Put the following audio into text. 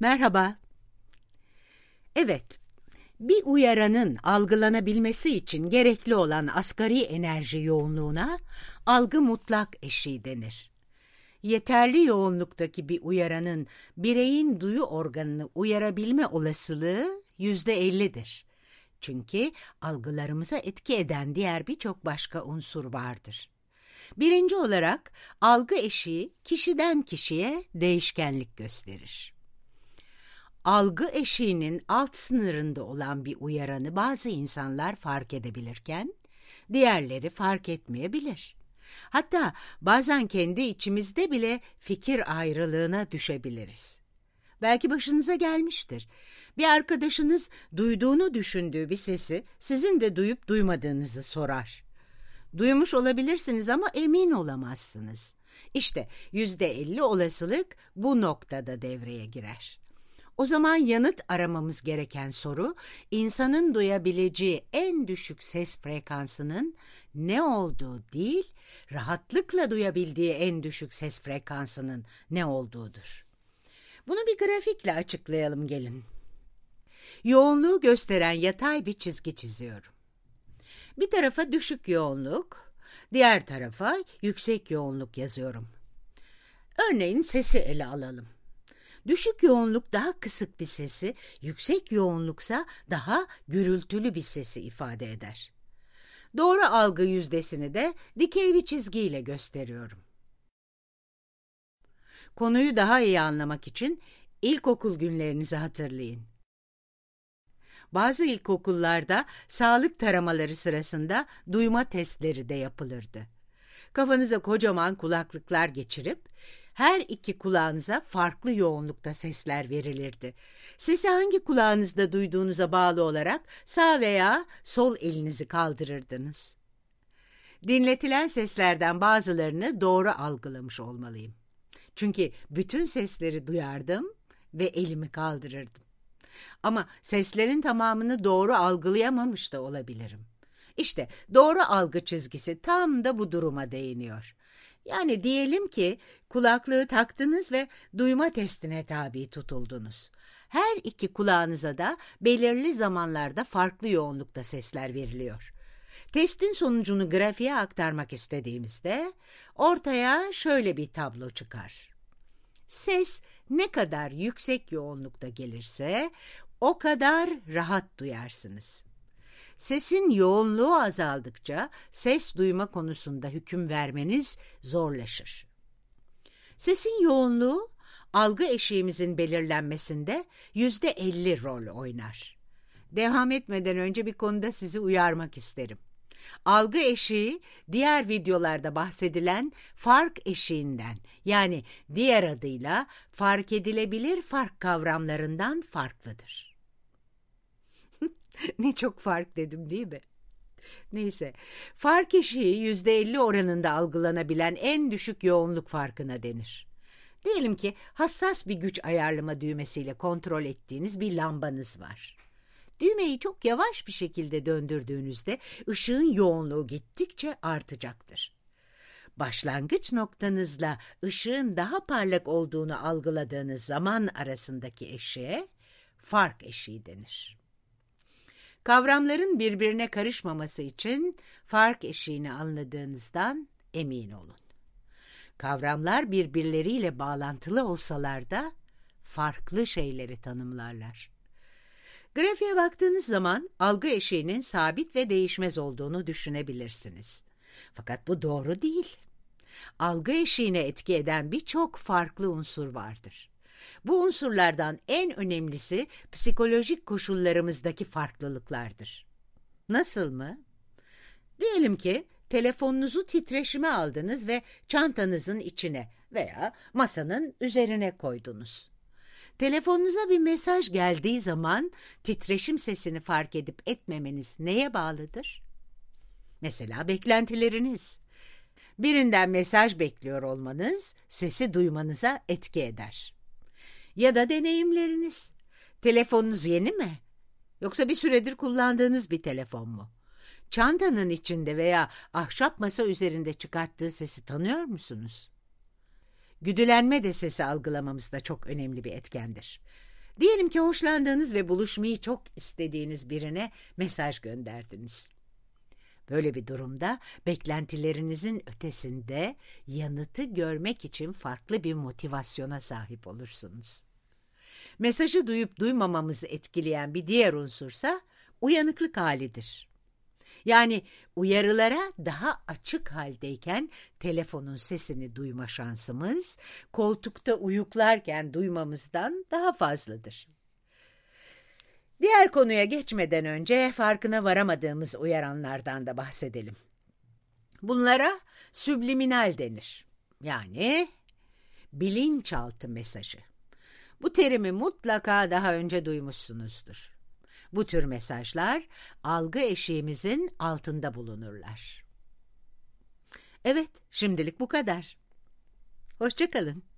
Merhaba. Evet, bir uyaranın algılanabilmesi için gerekli olan asgari enerji yoğunluğuna algı mutlak eşiği denir. Yeterli yoğunluktaki bir uyaranın bireyin duyu organını uyarabilme olasılığı yüzde ellidir. Çünkü algılarımıza etki eden diğer birçok başka unsur vardır. Birinci olarak algı eşiği kişiden kişiye değişkenlik gösterir. Algı eşiğinin alt sınırında olan bir uyaranı bazı insanlar fark edebilirken, diğerleri fark etmeyebilir. Hatta bazen kendi içimizde bile fikir ayrılığına düşebiliriz. Belki başınıza gelmiştir. Bir arkadaşınız duyduğunu düşündüğü bir sesi sizin de duyup duymadığınızı sorar. Duymuş olabilirsiniz ama emin olamazsınız. İşte yüzde elli olasılık bu noktada devreye girer. O zaman yanıt aramamız gereken soru, insanın duyabileceği en düşük ses frekansının ne olduğu değil, rahatlıkla duyabildiği en düşük ses frekansının ne olduğudur. Bunu bir grafikle açıklayalım gelin. Yoğunluğu gösteren yatay bir çizgi çiziyorum. Bir tarafa düşük yoğunluk, diğer tarafa yüksek yoğunluk yazıyorum. Örneğin sesi ele alalım. Düşük yoğunluk daha kısık bir sesi, yüksek yoğunluksa daha gürültülü bir sesi ifade eder. Doğru algı yüzdesini de dikey bir çizgiyle gösteriyorum. Konuyu daha iyi anlamak için ilkokul günlerinizi hatırlayın. Bazı ilkokullarda sağlık taramaları sırasında duyma testleri de yapılırdı. Kafanıza kocaman kulaklıklar geçirip her iki kulağınıza farklı yoğunlukta sesler verilirdi. Sesi hangi kulağınızda duyduğunuza bağlı olarak sağ veya sol elinizi kaldırırdınız. Dinletilen seslerden bazılarını doğru algılamış olmalıyım. Çünkü bütün sesleri duyardım ve elimi kaldırırdım. Ama seslerin tamamını doğru algılayamamış da olabilirim. İşte doğru algı çizgisi tam da bu duruma değiniyor. Yani diyelim ki kulaklığı taktınız ve duyma testine tabi tutuldunuz. Her iki kulağınıza da belirli zamanlarda farklı yoğunlukta sesler veriliyor. Testin sonucunu grafiğe aktarmak istediğimizde ortaya şöyle bir tablo çıkar. Ses ne kadar yüksek yoğunlukta gelirse o kadar rahat duyarsınız. Sesin yoğunluğu azaldıkça ses duyma konusunda hüküm vermeniz zorlaşır. Sesin yoğunluğu algı eşiğimizin belirlenmesinde yüzde elli rol oynar. Devam etmeden önce bir konuda sizi uyarmak isterim. Algı eşiği diğer videolarda bahsedilen fark eşiğinden yani diğer adıyla fark edilebilir fark kavramlarından farklıdır. Ne çok fark dedim değil mi? Neyse, fark eşiği yüzde elli oranında algılanabilen en düşük yoğunluk farkına denir. Diyelim ki hassas bir güç ayarlama düğmesiyle kontrol ettiğiniz bir lambanız var. Düğmeyi çok yavaş bir şekilde döndürdüğünüzde ışığın yoğunluğu gittikçe artacaktır. Başlangıç noktanızla ışığın daha parlak olduğunu algıladığınız zaman arasındaki eşiğe fark eşiği denir. Kavramların birbirine karışmaması için fark eşiğini anladığınızdan emin olun. Kavramlar birbirleriyle bağlantılı olsalar da farklı şeyleri tanımlarlar. Grafiğe baktığınız zaman algı eşiğinin sabit ve değişmez olduğunu düşünebilirsiniz. Fakat bu doğru değil. Algı eşiğine etki eden birçok farklı unsur vardır. Bu unsurlardan en önemlisi psikolojik koşullarımızdaki farklılıklardır. Nasıl mı? Diyelim ki telefonunuzu titreşime aldınız ve çantanızın içine veya masanın üzerine koydunuz. Telefonunuza bir mesaj geldiği zaman titreşim sesini fark edip etmemeniz neye bağlıdır? Mesela beklentileriniz. Birinden mesaj bekliyor olmanız sesi duymanıza etki eder. Ya da deneyimleriniz. Telefonunuz yeni mi? Yoksa bir süredir kullandığınız bir telefon mu? Çantanın içinde veya ahşap masa üzerinde çıkarttığı sesi tanıyor musunuz? Güdülenme de sesi algılamamızda çok önemli bir etkendir. Diyelim ki hoşlandığınız ve buluşmayı çok istediğiniz birine mesaj gönderdiniz. Böyle bir durumda beklentilerinizin ötesinde yanıtı görmek için farklı bir motivasyona sahip olursunuz. Mesajı duyup duymamamızı etkileyen bir diğer unsursa uyanıklık halidir. Yani uyarılara daha açık haldeyken telefonun sesini duyma şansımız koltukta uyuklarken duymamızdan daha fazladır. Diğer konuya geçmeden önce farkına varamadığımız uyaranlardan da bahsedelim. Bunlara subliminal denir. Yani bilinçaltı mesajı. Bu terimi mutlaka daha önce duymuşsunuzdur. Bu tür mesajlar algı eşiğimizin altında bulunurlar. Evet, şimdilik bu kadar. Hoşçakalın.